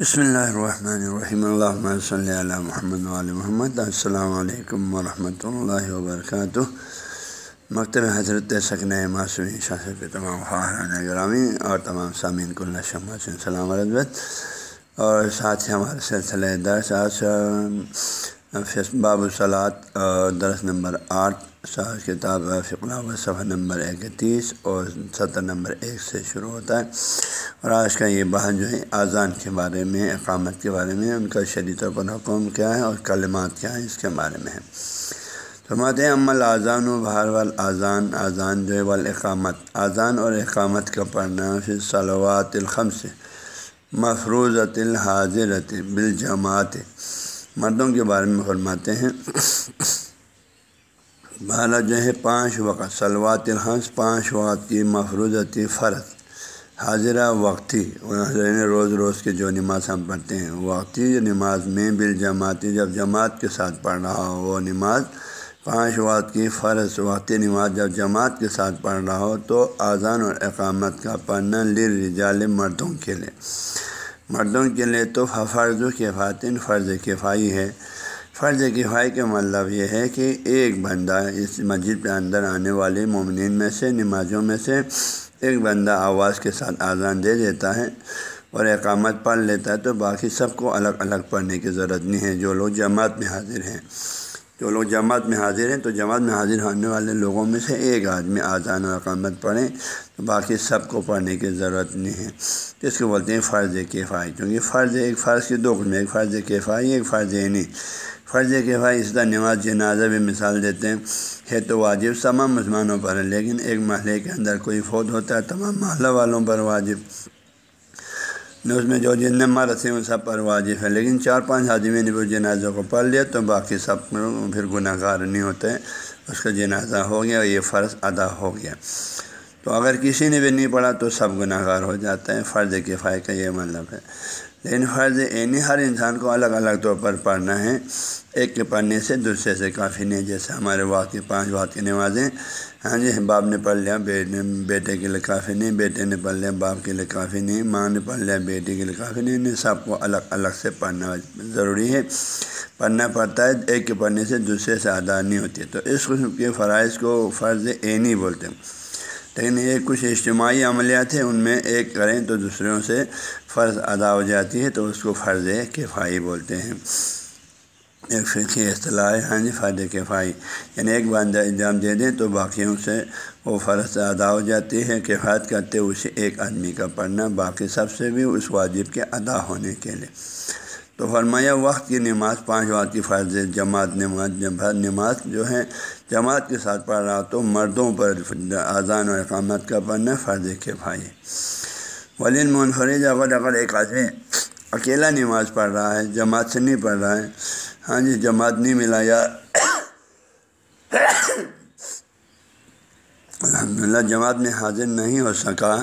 بسم اللہ الرحمن الرحیم اللہ صلی اللہ محمد علیہ محمد السلام علیکم ورحمۃ اللہ وبرکاتہ مکتب حضرت سکن معصومی شاہ کے تمام خواہران گرامی اور تمام سامعین کو شمع سلام رضبت اور ساتھ ہی ہمارے سلسلہ درس آج باب الصلاط درس نمبر آٹھ شاہ کتاب فقلا و صفحہ نمبر اکتیس اور ستر نمبر ایک سے شروع ہوتا ہے۔ اور آج کا یہ بحث جو ہے اذان کے بارے میں، اقامت کے بارے میں، ان کا شدید پر حکم کیا ہے اور کلمات کیا ہیں اس کے بارے میں ہے۔ فرماتے ہیں عمل اذان و بہار وال اذان اذان جو ہے، والاقامت۔ اذان اور اقامت کا پڑھنا پھر صلوات الخم سے مفروضۃ الحاضرت بالجماعت۔ مردوں کے بارے میں فرماتے ہیں۔ بارہ جو ہے پانچ وقت سلوات الحمس پانچ وقت کی مفروضتی فرض۔ حاضرہ وقتی روز روز کے جو نماز ہم پڑھتے ہیں، وقتی نماز میں بال جماعتی جب جماعت کے ساتھ پڑھ رہا ہو، وہ نماز پانچ وقت کی فرض، وقتی نماز جب جماعت کے ساتھ پڑھ رہا ہو، تو اذان اور اقامت کا پڑھنا لرجال مردوں کے لیے۔ مردوں کے لیے تو فرض و کفاتن فرض کفائی ہے۔ فرض کفائی کا مطلب یہ ہے کہ ایک بندہ اس مسجد کے اندر آنے والے مومنین میں سے نمازوں میں سے ایک بندہ آواز کے ساتھ آزان دے دیتا ہے اور اقامت پڑھ لیتا ہے تو باقی سب کو الگ الگ پڑھنے کی ضرورت نہیں ہے۔ جو لوگ جماعت میں حاضر ہیں، جو لوگ جماعت میں حاضر ہیں تو جماعت میں حاضر ہونے والے لوگوں میں سے ایک آدمی آزان و اقامت پڑھیں تو باقی سب کو پڑھنے کی ضرورت نہیں ہے۔ جس کو بولتے ہیں فرض کفائی کیونکہ فرض ایک فرض کی دو قسم ایک فرض کفائی ایک فرض نہیں فرض کفائی اس طرح نماز جنازہ بھی مثال دیتے ہیں ہے تو واجب تمام مسلمانوں پر ہے، لیکن ایک محلے کے اندر کوئی فوت ہوتا ہے، تمام محلہ والوں پر واجب اس میں جو جن مرد ہیں، ان سب پر واجب ہے۔ لیکن چار پانچ آدمی نے وہ جنازوں کو پڑھ لیا تو باقی سب پھر گناہ گار نہیں ہوتے اس کا جنازہ ہو گیا اور یہ فرض ادا ہو گیا۔ تو اگر کسی نے بھی نہیں پڑھا تو سب گناہ گار ہو جاتا ہے فرض کفائے کا یہ مطلب ہے۔ لیکن فرض عینی ہر انسان کو الگ الگ طور پر پڑھنا ہے۔ ایک کے پڑھنے سے، دوسرے سے کافی نہیں۔ جیسے ہمارے واقع پانچ واقع کی نمازیں ہاں جی باپ نے پڑھ لیا، بیٹے کے لیے کافی نہیں۔ بیٹے نے پڑھ لیا، باپ کے لیے کافی نہیں۔ ماں نے پڑھ لیا، بیٹے کے لیے کافی نہیں۔ یعنی سب کو الگ الگ سے پڑھنا ضروری ہے۔ پڑھنا پڑتا ہے، ایک کے پڑھنے سے دوسرے سے ادا نہیں ہوتی۔ تو اس قسم کے فرائض کو فرض عینی بولتے ہیں۔ لیکن یہ کچھ اجتماعی عملیات ہیں، ان میں ایک کریں تو دوسروں سے فرض ادا ہو جاتی ہے تو اس کو فرض کفائی بولتے ہیں۔ ایک فقی اصطلاح ہاں جی فائدے کفائی یعنی ایک بندہ انجام دے دیں تو باقیوں سے وہ فرض ادا ہو جاتی ہے کفایت کرتے اسے ایک آدمی کا پڑھنا، باقی سب سے بھی اس واجب کے ادا ہونے کے لیے۔ تو فرمایا، وقت کی نماز پانچ وقت کی فرض جماعت نماز نماز جو ہے، جماعت کے ساتھ پڑھ رہا تو مردوں پر اذان و اقامت کا پڑھنا فرض کفائی ولی منفرد اگر اگر ایک آدمی اکیلا نماز پڑھ رہا ہے، جماعت سے نہیں پڑھ رہا ہے۔ ہاں جی جماعت نہیں ملا یا الحمد للہ جماعت میں حاضر نہیں ہو سکا۔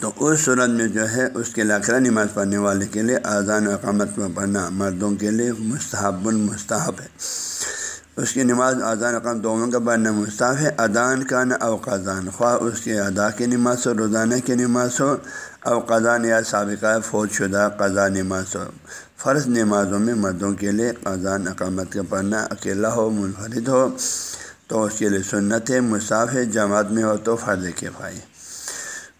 تو اس صورت میں جو ہے، اس کے لاکرہ نماز پڑھنے والے کے لیے اذان و اقامت میں پڑھنا مردوں کے لیے مستحب المستحب ہے۔ اس کی نماز اذان اقام دونوں کا پڑھنا مستحب ہے ادان کا نہ اوقان خواہ اس کے ادا کی نماز ہو، روزانہ کی نماز ہو اوقان یا سابقہ فوج شدہ قضا نماز ہو۔ فرض نمازوں میں مردوں کے لیے اذان اقامت کا پڑھنا اکیلا ہو، منفرد ہو، تو اس کے لیے سنت ہے، مصاف ہے، جماعت میں ہو تو فرض کے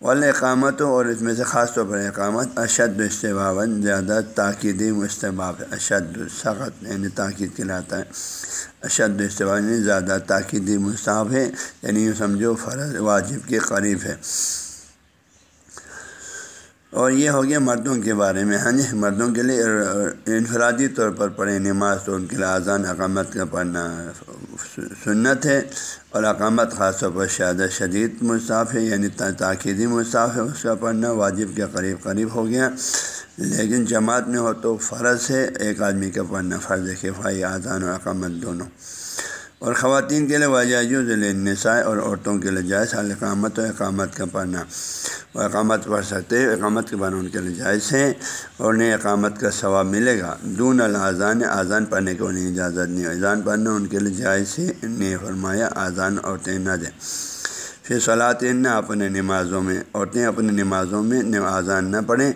پائے اقامت اور اس میں سے خاص طور پر اقامت اشد استباون زیادہ تاکیدی مستباب اشد سخت یعنی تاکید کہلاتا ہے۔ اشد استباب یعنی زیادہ تاکیدی مصعف ہے یعنی سمجھو فرض واجب کے قریب ہے۔ اور یہ ہو گیا مردوں کے بارے میں ہاں جی؟ مردوں کے لیے انفرادی طور پر پڑھیں، نماز تو ان کے لیے اذان، اقامت کا پڑھنا سنت ہے اور اقامت خاص طور پر شادہ شدید مصاف ہے یعنی تاکیدی مصاف ہے اس کا پڑھنا، واجب کے قریب قریب ہو گیا۔ لیکن جماعت میں ہو تو فرض ہے، ایک آدمی کا پڑھنا فرض کفائی اذان و اقامت دونوں۔ اور خواتین کے لیے واجہ نسائے اور عورتوں کے لیے جائز اقامت و اقامت کا پڑھنا۔ وہ اقامت پڑھ سکتے ہیں، اقامت کے بعد ان کے لیے جائز ہیں اور انہیں اقامت کا ثواب ملے گا۔ دون الاذان، اذان پڑھنے کو انہیں اجازت نہیں اذان پڑھنا ان کے لیے جائز ہے نے فرمایا اذان عورتیں نہ دیں۔ پھر صلاطین نہ اپنے نمازوں میں، عورتیں اپنی نمازوں میں اذان نہ پڑھیں۔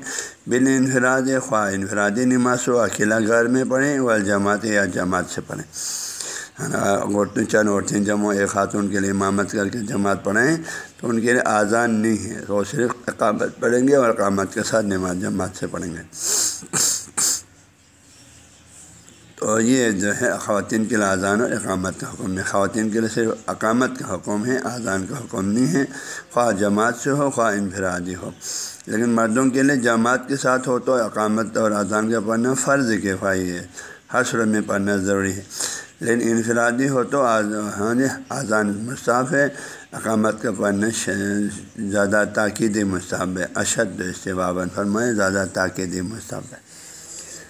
بن انفراد، خواہ انفرادی نماز و اکیلا گھر میں پڑھیں و جماعت یا جماعت سے پڑھیں۔ عورتیں چند عورتیں جمع، ایک خاتون کے لیے امامت کر کے جماعت پڑھیں تو ان کے لیے آزان نہیں ہے وہ صرف اقامت پڑھیں گے اور اقامت کے ساتھ نماز جماعت سے پڑھیں گے۔ تو یہ جو ہے، خواتین کے لیے اذان اور اقامت کا حکم ہے۔ خواتین کے لیے صرف اقامت کا حکم ہے اذان کا حکم نہیں ہے۔ خواہ جماعت سے ہو، خواہ انفرادی ہو۔ لیکن مردوں کے لیے جماعت کے ساتھ ہو تو اقامت اور اذان کا پڑھنا فرض کفائی ہے۔ ہر صورت میں پڑھنا ضروری ہے۔ لیکن انفرادی ہو تو ہاں جی اذان مصطف ہے۔ اقامت کا پڑھنا زیادہ تاکیدی مصحب ہے۔ اشد استبابً فرمائے، زیادہ تاکیدی مصحب ہے۔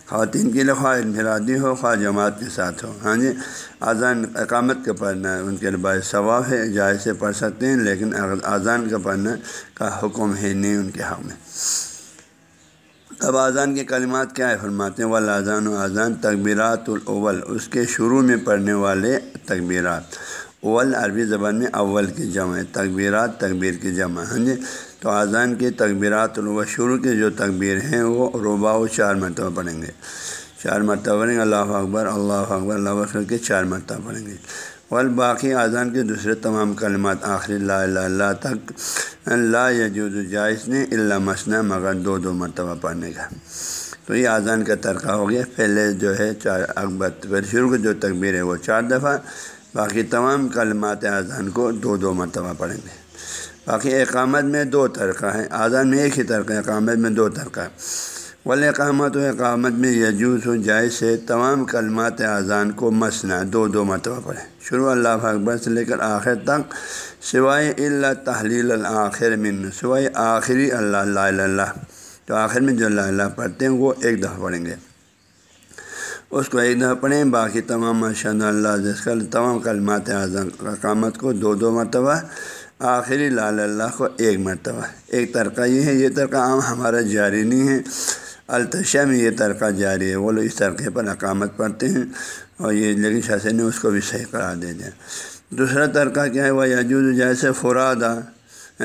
خواتین کے لیے خواہ انفرادی ہو، خواہ جماعت کے ساتھ ہو۔ ہاں جی اذان اقامت کا پڑھنا ان کے لیے ثواب ہے، جائز سے پڑھ سکتے ہیں، لیکن اذان کا پڑھنا کا حکم ہے نہیں ان کے حق میں۔ اب اذان کے کلمات کیا ہے فرماتے ہیں والا اذان و اذان تقبیرات الاول اس کے شروع میں پڑھنے والے تقبیرات اول عربی زبان میں اول کی جمع ہے تقبیرات تقبیر کی جمع ہاں جی؟ تو اذان کی تقبیرات و شروع کے جو تقبیر ہیں، وہ ربا و چار مرتبہ پڑھیں گے۔ چار مرتبہ پڑھیں گے، اللہ اکبر اللہ اکبر اللہ اکبر کے چار مرتبہ پڑھیں گے۔ اور باقی اذان کے دوسرے تمام کلمات آخری اللہ اللہ اللہ تک اللہ یجوز جائز نے اللہ مسنہ مگر دو دو مرتبہ پڑھنے کا۔ تو یہ اذان کا ترقہ ہو گیا۔ پہلے جو ہے چار اکبر، پھر شروع جو تقبیر ہے وہ چار دفعہ۔ باقی تمام کلمات اذان کو دو دو مرتبہ پڑھیں گے۔ باقی اقامت میں دو ترقہ ہیں۔ آزان میں ایک ہی ترقہ اقامت میں دو ترقہ ہے ولی اقامت و اقامت میں یجوز و جائز سے تمام کلمات اذان کو مسنا دو دو مرتبہ پڑھیں۔ شروع اللہ اکبر سے لے کر آخر تک، سوائے اللہ تحلیل الآخر من سوائے آخری اللہ اللہ اللہ۔ تو آخر میں جو اللہ اللہ پڑھتے ہیں، وہ ایک دفعہ پڑھیں گے۔ اس کو ایک دفعہ پڑھیں، باقی تمام ماشاء اللہ جس کا تمام کلمات اعظم اقامت کو دو دو مرتبہ، آخری لال اللہ کو ایک مرتبہ۔ ایک ترقہ یہ ہے، یہ ترقہ عام ہمارا جاری نہیں ہے۔ التشا میں یہ ترقہ جاری ہے، وہ لوگ اس ترقے پر اقامت پڑھتے ہیں اور یہ لیکن شاسی نے اس کو بھی صحیح قرار دے دیا۔ دوسرا ترقہ کیا ہے؟ وہ یجود جیسے فرادا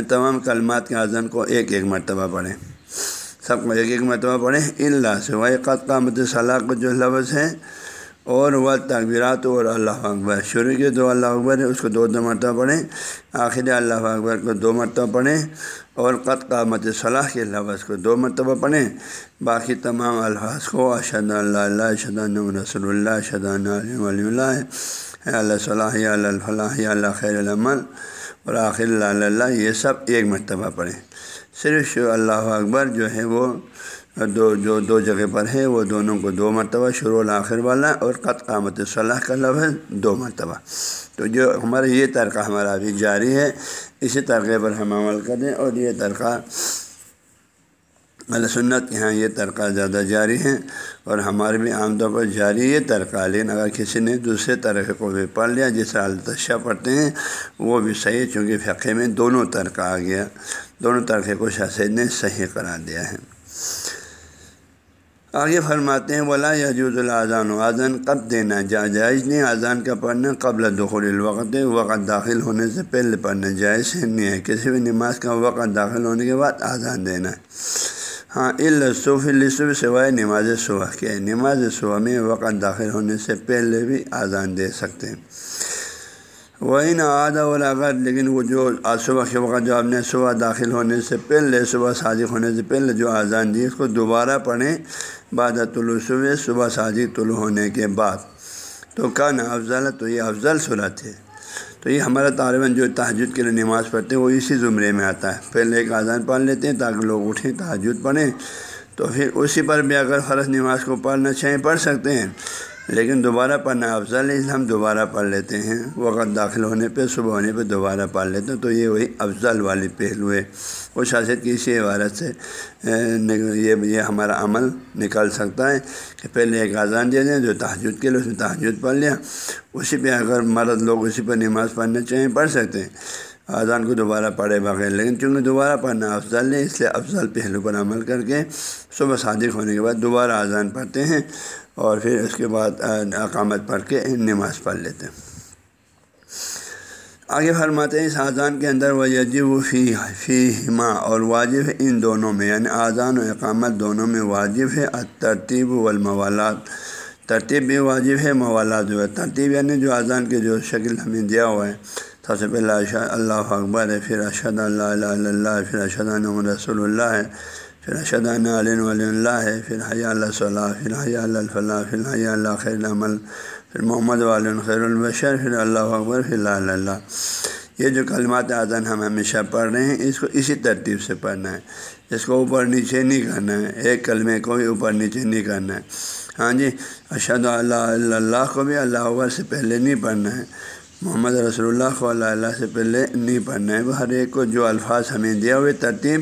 تمام کلمات کے اعظم کو ایک ایک مرتبہ پڑھیں۔ سب کو ایک ایک مرتبہ پڑھیں۔ اللہ سے وہ قط کا صلاح کو جو لفظ ہیں اور وہ تقبیرات اور اللہ اکبر۔ شروع کے دو اللہ اکبر ہے اس کو دو دو مرتبہ پڑھیں۔ آخر اللہ اکبر کو دو مرتبہ پڑھیں۔ اور قط قامت صلاح کے لفظ کو دو مرتبہ پڑھیں۔ باقی تمام الفاظ کو اشد اللہ اللہ اشد رسول اللہ اشد ولی اللہ۔ اللہ صلاح اللہ الفلاح اللہ خیر العمل۔ اور آخر اللہ اللہ، یہ سب ایک مرتبہ پڑھیں۔ صرف اللہ اکبر جو ہے وہ دو، جو دو جگہ پر ہے وہ دونوں کو دو مرتبہ شروع الآخر والا اور قط قامت صلاح کا لفظ دو مرتبہ۔ تو جو ہمارا یہ ترقہ ہمارا ابھی جاری ہے، اسی طرقے پر ہم عمل کریں اور یہ ترقہ اللہ سنت کے ہاں یہ ترقہ زیادہ جاری ہیں اور ہمارے بھی عام طور پر جاری یہ ترقہ لیکن اگر کسی نے دوسرے طرح کو بھی پڑھ لیا جسے التشہ پڑھتے ہیں، وہ بھی صحیح چونکہ فقے میں دونوں ترقہ آ گیا۔ دونوں طرقے کو شاست نے صحیح قرار دیا ہے۔ آگے فرماتے ہیں بولا یجوز الاذان و اذان کب دینا جائز نہیں اذان کا پڑھنا قبل دخول الوقت وقت داخل ہونے سے پہلے پڑھنا جائز نہیں ہے۔ کسی بھی نماز کا وقت داخل ہونے کے بعد اذان دینا ہے۔ ہاں الصوف الصوف سوائے نماز صبح کے۔ نماز صبح میں وقت داخل ہونے سے پہلے بھی اذان دے سکتے ہیں۔ وہی نہ آدھا والا اگر لیکن وہ جو آج صبح کے وقت جو آپ نے صبح داخل ہونے سے پہلے، صبح صادق ہونے سے پہلے جو اذان دی، اس کو دوبارہ پڑھیں۔ بعد طلوع صبح صبح صادق طلوع ہونے کے بعد۔ تو کا نا افضل، تو یہ افضل صورت ہے۔ تو یہ ہمارا طالباً جو تحجد کے لیے نماز پڑھتے ہیں، وہ اسی زمرے میں آتا ہے۔ پہلے ایک اذان پڑھ لیتے ہیں تاکہ لوگ اٹھیں تحجد پڑھیں۔ تو پھر اسی پر بھی اگر فرض نماز کو پڑھنا چاہیں، پڑھ سکتے ہیں۔ لیکن دوبارہ پڑھنا افضل ہے ہم دوبارہ پڑھ لیتے ہیں۔ وقت داخل ہونے پہ، صبح ہونے پہ دوبارہ پڑھ لیتے ہیں۔ تو یہ وہی افضل والی پہلو ہے۔ وہ شاست کی اسی عبارت سے یہ یہ ہمارا عمل نکل سکتا ہے کہ پہلے ایک اذان دے دیں، جو تحجد کے لیے، اس میں تحجد پڑھ لیا۔ اسی پہ اگر مرد لوگ اسی پر نماز پڑھنا چاہیں، پڑھ سکتے ہیں۔ اذان کو دوبارہ پڑھے بغیر، لیکن چونکہ دوبارہ پڑھنا افضل ہے اس لیے افضل پہلو پر عمل کر کے صبح صادق ہونے کے بعد دوبارہ اذان پڑھتے ہیں اور پھر اس کے بعد اقامت پڑھ کے نماز پڑھ لیتے ہیں۔ آگے فرماتے ہیں، اس اذان کے اندر وہ یجب فی فی ہما اور واجب ہے ان دونوں میں یعنی اذان و اقامت دونوں میں واجب ہے۔ ترتیب والموالات، ترتیب بھی واجب ہے، موالات جو ہے۔ ترتیب یعنی جو اذان کے جو شکل ہمیں دیا ہوا ہے سب سے پہلے اللہ اکبر ہے پھر اشد اللہ اللہ، پھر اشد رسول اللہ ہے پھر اشد علین ولی اللہ ہے پھر حیا اللہ صلاح، پھر حیا اللہ الفلاح، پھر حیا اللہ خیر العمل، پھر محمد والن خیر البشر، پھر اللہ اکبر، پھر اللہ اللہ۔ یہ جو کلمات اذان ہم ہمیشہ پڑھ رہے ہیں، اس کو اسی ترتیب سے پڑھنا ہے۔ اس کو اوپر نیچے نہیں کرنا ہے۔ ایک کلمے کو بھی اوپر نیچے نہیں کرنا ہے۔ ہاں جی اشد اللہ اللہ کو بھی اللہ اکبر سے پہلے نہیں پڑھنا ہے۔ محمد رسول اللہ کو اللہ سے پہلے نہیں پڑھنا ہے۔ ہر ایک کو جو الفاظ ہمیں دیا ہوئے ترتیب،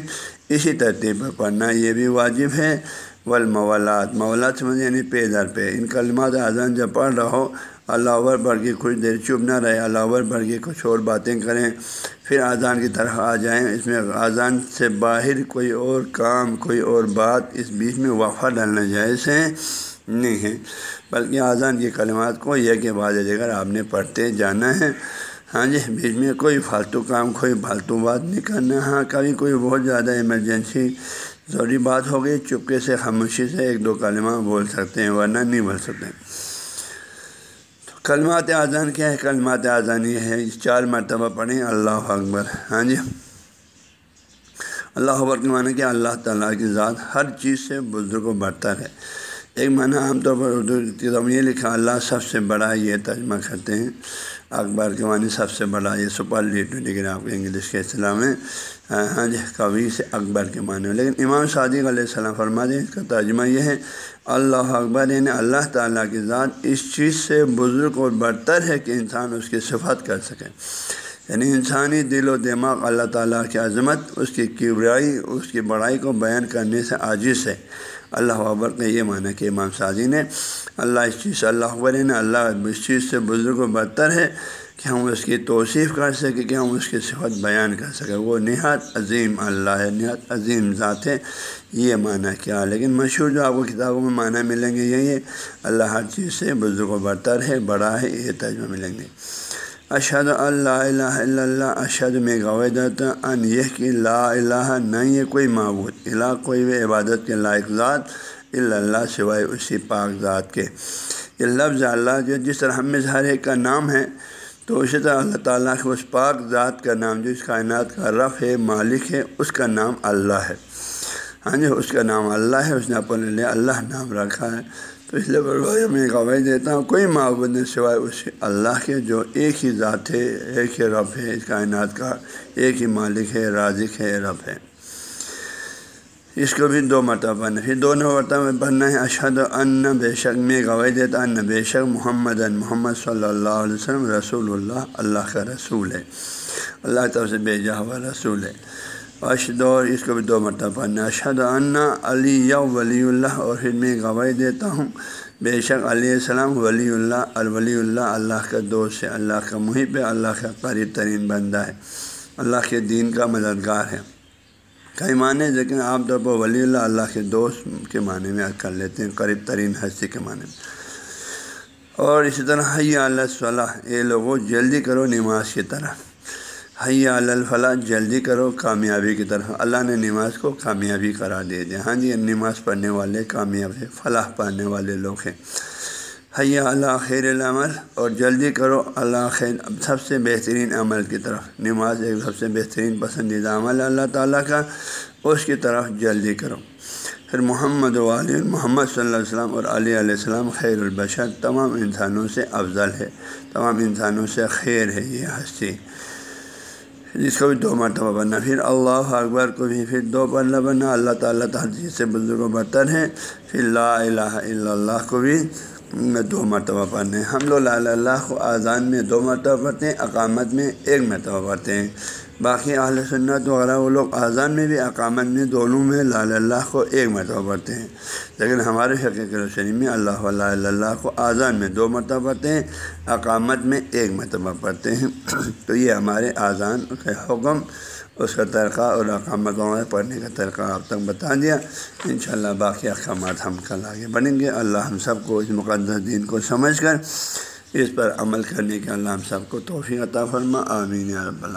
اسی ترتیب پر پڑھنا یہ بھی واجب ہے۔ والمولات، مولات سمجھ یعنی پے در پہ ان کلمات اذان جب پڑھ رہا ہو، اللہ اکبر پڑھ کے کچھ دیر چپ نہ رہے، اللہ اکبر پڑھ کے کچھ اور باتیں کریں، پھر اذان کی طرف آ جائیں۔ اس میں اذان سے باہر کوئی اور کام، کوئی اور بات اس بیچ میں وقفہ ڈالنا جائز ہے۔ نہیں ہے بلکہ اذان کی کلمات کو یہ کہ بعض جگہ آپ نے پڑھتے جانا ہے۔ ہاں جی بیچ میں کوئی فالتو کام، کوئی فالتو بات نہیں کرنا۔ ہاں کبھی کوئی بہت زیادہ ایمرجنسی ضروری بات ہو گئی، چپکے سے، خاموشی سے ایک دو کلمہ بول سکتے ہیں، ورنہ نہیں بول سکتے۔ تو کلمات اذان کیا ہے؟ کلمات اذان یہ ہے۔ چار مرتبہ پڑھیں، اللہ اکبر۔ ہاں جی۔ اللہ اکبر کے معنی کہ اللہ تعالیٰ کی ذات ہر چیز سے بزرگ و برتر ہے۔ ایک معنی عام طور پر اردو کتاب یہ لکھا اللہ سب سے بڑا یہ ترجمہ کرتے ہیں۔ اکبر کے معنی سب سے بڑا یہ سپر لیٹو لیکن آپ کے انگلش کے اصطلاح میں ہاں, ہاں جی کبھی سے اکبر کے معنی لیکن امام صادق علیہ السلام فرما دیں اس کا ترجمہ یہ ہے، اللہ اکبر یعنی اللہ تعالیٰ کی ذات اس چیز سے بزرگ اور برتر ہے کہ انسان اس کی صفات کر سکے۔ یعنی انسانی دل و دماغ اللہ تعالیٰ کی عظمت، اس کی کبرائی اس کی بڑائی کو بیان کرنے سے عاجز ہے۔ اللہ اکبر کا یہ معنی کہ امام سازی نے اللہ اس چیز سے اللہ اکبر نے اللہ اس چیز سے بزرگ و بدتر ہے کہ ہم اس کی توصیف کر سکیں، کہ ہم اس کی صفت بیان کر سکیں۔ وہ نہایت عظیم اللہ ہے، نہایت عظیم ذات ہے، یہ معنی کیا۔ لیکن مشہور جو آپ کو کتابوں میں معنی ملیں گے، یہی ہے، اللہ ہر چیز سے بزرگ و برتر ہے، بڑا ہے، یہ ترجمہ ملیں گے۔ اشد اللہ الہ الا اللہ اشد میں گویدت ان یہ کہ لا الہ نہ یہ کوئی معبود. الہ کوئی بھی عبادت کے لائق ذات اللہ سوائے اسی پاک ذات کے۔ یہ لفظ اللہ جو جس طرح ہم میں ہر ایک کا نام ہے، تو اسی طرح اللہ تعالیٰ کے اس پاک ذات کا نام، جو اس کائنات کا رف ہے، مالک ہے، اس کا نام اللہ ہے۔ ہاں جی اس کا نام اللہ ہے، اس نے اپنے لیے اللہ نام رکھا ہے۔ تو اس لیے بھائی میں گواہی دیتا ہوں، کوئی معبود نہیں سوائے اس اللہ کے جو ایک ہی ذات ہے، ایک ہی رب ہے، اس کائنات کا ایک ہی مالک ہے، رازق ہے، رب ہے۔ اس کو بھی دو مرتبہ پڑھنا پھر دونوں مرتبہ پڑھنا ہے اشد ان بے شک میں گواہی دیتا ان بے شک محمد ان محمد صلی اللہ علیہ وسلم رسول اللہ اللہ کا رسول ہے۔ اللہ طرف سے بھیجا ہوا رسول ہے۔ اشد اور اس کو بھی دو مرتبہ پڑھنا اشد ان علی ولی اللہ اور پھر میں گواہی دیتا ہوں۔ بے شک علیہ السلام ولی اللہ، الولی اللہ اللہ کا دوست ہے، اللہ کا محب ہے، اللہ کا قریب ترین بندہ ہے۔ اللہ کے دین کا مددگار ہے۔ کئی معنی لیکن عام طور پر ولی اللہ اللہ کے دوست کے معنی میں کر لیتے ہیں، قریب ترین ہستی کے معنی میں۔ اور اسی طرح حیا اللہ صلاح اے لوگوں جلدی کرو نماز کی طرح۔ حیا الفلاح، جلدی کرو، کامیابی کی طرف اللہ نے نماز کو کامیابی قرار دے دیا۔ ہاں جی نماز پڑھنے والے کامیاب ہیں، فلاح پڑھنے والے لوگ ہیں۔ حیا اللہ خیر العمل، اور جلدی کرو، اللہ خیر، سب سے بہترین عمل کی طرف۔ نماز ایک سب سے بہترین پسندیدہ عمل اللہ تعالیٰ کا، اس کی طرف جلدی کرو۔ پھر محمد علیہ محمد صلی اللہ علیہ وسلم اور علیہ علیہ السلام خیر البشر، تمام انسانوں سے افضل ہے، تمام انسانوں سے خیر ہے، یہ ہستی۔ جس کو بھی دو مرتبہ بننا، پھر اللہ اکبر کو بھی، پھر دو مرتبہ بننا، اللہ تعالیٰ تعالیٰ سے بزرگ و برتر ہے پھر لا الہ الا اللہ کو بھی دو مرتبہ پڑھنے ہیں۔ ہم لوگ لا اللہ کو اذان میں دو مرتبہ پڑھتے ہیں، اقامت میں ایک مرتبہ پڑھتے ہیں۔ باقی اہل سنت وغیرہ وہ لوگ اذان میں بھی اقامت میں دونوں میں لال اللہ کو ایک مرتبہ پڑھتے ہیں۔ لیکن ہمارے حقیق روشنی میں اللہ اللہ کو اذان میں دو مرتبہ پڑھتے ہیں، اقامت میں ایک مرتبہ پڑھتے ہیں۔ تو یہ ہمارے اذان کا حکم، اس کا طریقہ اور اقامت پڑھنے کا طریقہ آپ تک بتا دیا۔ انشاءاللہ باقی احکامات ہم کل آگے بڑھیں گے۔ اللہ ہم سب کو اس مقدس دین کو سمجھ کر اس پر عمل کرنے کے اللہ ہم سب کو توفیع عطا فرما۔ آمین رب اللہ